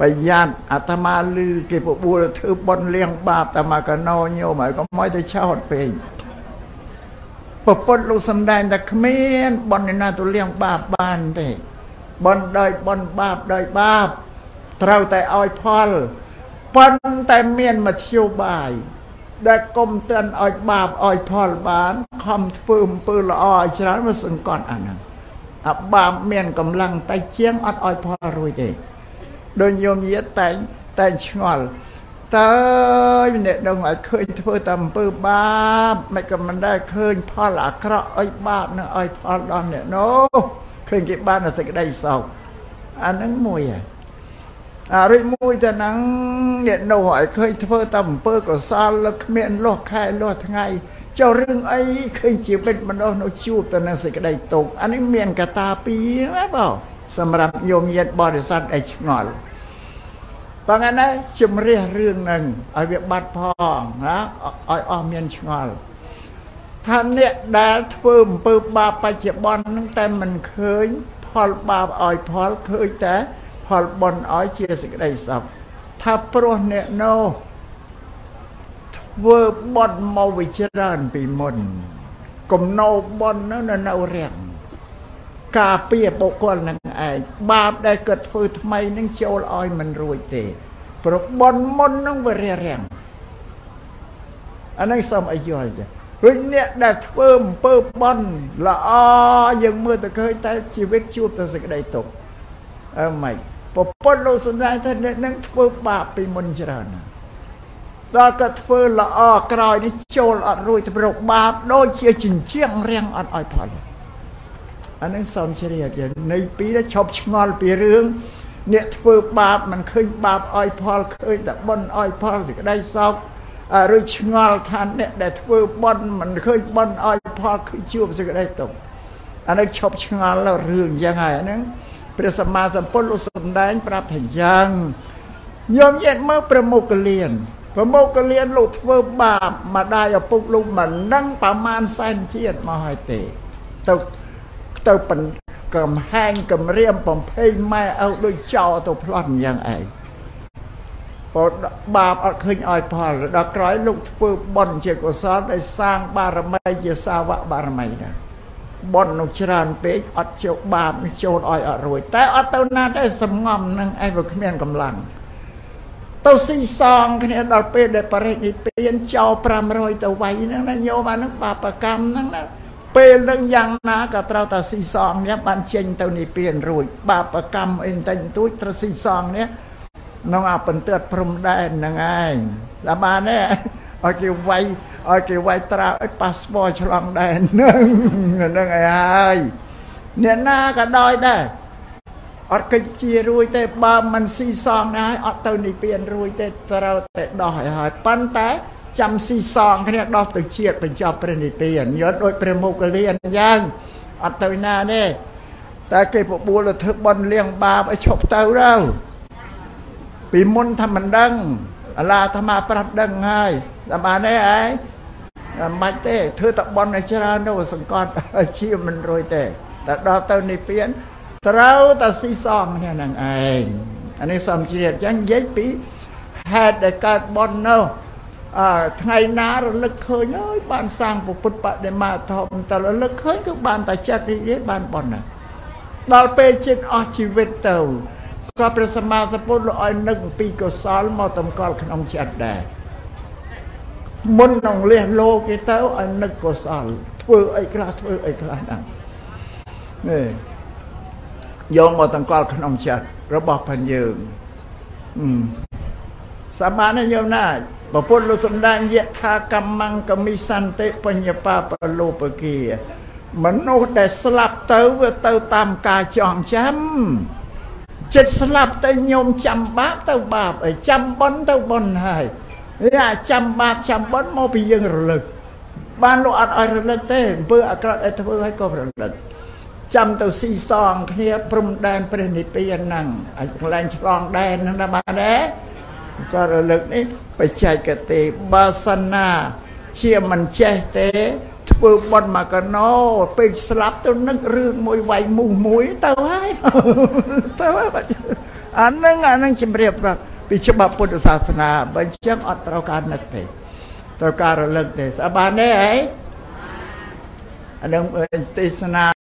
ប្រយ័ត្នអាត្មាលឺគេបបួលធ្វើបន់លៀងបាបអាត្មាកណោញោមហើយក៏មកទៅឆោតពេកពពុទ្ធលោកសំដែងតែគ្មានបន់ណាទៅលៀងបាបបានទេបន់ដោយបន់បាបដោយបាបត្រូវតែឲ្យផលប៉ុន្តែមានមធ្យោបាយដែលគុំទិនឲ្យបាបឲ្យផលបានខំធ្វើអំពើល្អឲ្យច្រើនមកសង្កត់អាហ្នឹងអាបាបមានកម្លាំងតែជាងអត់ឲ្យផលរួចទេ ដូចញោមញាតតែងតែងឆ្ងល់តើអ្នកដឹងឲ្យឃើញធ្វើតែអំពើបាបមិនក៏មិនដែលឃើញផលអាក្រក់ឲ្យបាបនឹងឲ្យផលដល់អ្នកនោះឃើញគេបានសេចក្តីសោកអាហ្នឹងមួយហ៎អារិមួយទៅហ្នឹងអ្នកនោះឲ្យឃើញធ្វើតែអំពើកុសលគ្មានលោះខែលោះថ្ងៃចុះរឿងអីឃើញជីវិតមនុស្សនោះជួបទៅនឹងសេចក្តីទុក្ខអានេះមានកតាពីរណាបង សម្រាប់ញោមញាតបរិស័ទឲ្យឆ្ងល់បងណាជំរះរឿងហ្នឹងឲ្យវាបាត់ផងណាឲ្យអស់មានឆ្ងល់ថាអ្នកដែលធ្វើអំពើបាបបច្ចុប្បន្នហ្នឹងតែមិនឃើញផលបាបឲ្យផលឃើញតែផលបុណ្យឲ្យជាសេចក្តីសុខថាព្រោះអ្នកនោះធ្វើបុណ្យមកវិច្រើនពីមុនគំនោបុណ្យនោះនៅនៅរាំង ការពារបុគ្គលនឹងឯងបាបដែលគាត់ធ្វើថ្មីនឹងចូលឲ្យមិនរួចទេ ប្របុណ្យមុននឹងវារារាំងអានេះសូមឲ្យយល់ចាវិញអ្នកដែលធ្វើអំពើបន់ល្អយើងមើលទៅឃើញតែជីវិតជួបតែសេចក្តីទុក្ខអើម៉េចពពុទ្ធលោកសម្ដែងថាអ្នកនឹងធ្វើបាបពីមុនច្រើនណាស់ដល់ក៏ធ្វើល្អក្រោយនេះចូលអត់រួចទៅរកបាបដូចជាចិញ្ចៀងរាំងអត់ឲ្យផល អានឹងសំជ្រាបនៅពីឈប់ឆ្ងល់ពីរឿងអ្នកធ្វើបាបមិនឃើញបាបឲ្យផលឃើញតែបុណ្យឲ្យផលសេចក្តីសោកឬឆ្ងល់ថាអ្នកដែលធ្វើបុណ្យមិនឃើញបុណ្យឲ្យផលគឺជួបសេចក្តីទុក្ខអានឹងឈប់ឆ្ងល់រឿងយ៉ាងហើយអានឹងព្រះសម្មាសម្ពុទ្ធលោកសំដែងប្រាប់ថាយ៉ាងញោមញាតមើលប្រមុខលៀនប្រមុខលៀនលោកធ្វើបាបម្ដាយឪពុកលោកមិនដឹងប្រមាណសែនជាតិមកហើយទេទៅ ទៅប៉ុនកំហែងកំរាមបំភ័យម៉ែឪដូចចោលទៅផ្លន់យ៉ាងឯងបើបាបអត់ឃើញឲ្យផលដល់ក្រោយលោកធ្វើបុណ្យជាកុសលដែលសាងបារមីជាសាវកបារមីណាបុណ្យនោះច្រើនពេកអត់ចូលបាបនេះចូលឲ្យអត់រួចតែអត់ទៅណាដែរសំងំនឹងឯងវាគ្មានកម្លាំងទៅស៊ីសងគ្នាដល់ពេលដែលបរិនិព្វានចោល500ទៅវាយហ្នឹងណាញោមអាហ្នឹងបាបកម្មហ្នឹងណា ពេលនឹងយ៉ាងណាក៏ត្រូវតែស៊ីសងនេះបានចេញទៅនិព្វានរួចបាបកម្មអីតែងទួចត្រូវស៊ីសងនេះក្នុងអាបន្ទាត់ព្រំដែនហ្នឹងឯងសាបានទេឲ្យគេវាយឲ្យគេវាយត្រាវឲ្យប៉ាសពតឆ្លងដែនហ្នឹងហ្នឹងឯហើយអ្នកណាក៏ដោយដែរអត់កិច្ចជារួចទេបើមិនស៊ីសងណាហើយអត់ទៅនិព្វានរួចទេត្រូវតែដោះឲ្យហើយប៉ុន្តែ ចាំស៊ីសងគ្នាដោះទៅជាតិបញ្ចប់ព្រះនិព្វានយល់ដូចព្រះមុគលានយ៉ាងអត់ទៅណាទេតែគេបបួលទៅធ្វើបន់លៀងបាបឲ្យឈប់ទៅទៅពីមុនថាមិនដឹងអាឡាអាត្មាប្រាប់ដឹងហើយតែបានទេឯងមិនបាច់ទេធ្វើតបន់ឲ្យច្រើនទៅសង្កត់ជាមិនរួយទេតែដល់ទៅនិព្វានត្រូវតែស៊ីសំគ្នានឹងឯងអានេះសំជ្រាបអញ្ចឹងនិយាយពីហេតុដែលកើតបន់នោះអើ ថ្ងៃណារលឹកឃើញអើយបានសាងពុទ្ធបដិមាធំតរលឹកឃើញគឺបានតែចិត្តរីករាយបានបន់ណាដល់ពេលចិត្តអស់ជីវិតទៅក៏ព្រះសម្មាសម្ពុទ្ធលោកឲ្យនឹកពីកុសលមកតម្កល់ក្នុងចិត្តដែរមុននឹងលះលោគេទៅឲ្យនឹកកុសល ធ្វើអីខ្លះធ្វើអីខ្លះហ្នឹងនេះយកមកតម្កល់ក្នុងចិត្តរបស់ផងយើងសាបានញោមណា ពពុទ្ធលោកសំដែងយថាកម្មង្កមិសន្តិបញ្ញបាបលោបគាមនុស្សដែលស្លាប់ទៅវាទៅតាមការចងចាំចិត្តស្លាប់ទៅញោមចាំបាបទៅបាបអីចាំបន់ទៅបន់ហើយនេះអាចាំបាបចាំបន់មកពីយើងរលឹកបានលោកអត់ឲ្យរលឹកទេអំពើអាក្រក់ឲ្យធ្វើឲ្យក៏រលឹកចាំទៅស៊ីសងគ្នាព្រំដែនព្រះនិព្វានហ្នឹងឲ្យកន្លែងឆ្លងដែនហ្នឹងដែរបានទេ ក៏រលឹកនេះបច្ចេកទេសបើសិនណាជាមិនចេះទេ ធ្វើបន់មកកណោពេកស្លាប់ទៅនឹករឿងមួយវាយមូសមួយទៅហើយទៅហើយអានឹងអានឹងជំរាបប្រាប់ពីច្បាប់ពុទ្ធសាសនាបើអញ្ចឹងអត់ត្រូវការនឹកទេត្រូវការរលឹកទេស្អាបានទេហីអានឹងទេសនា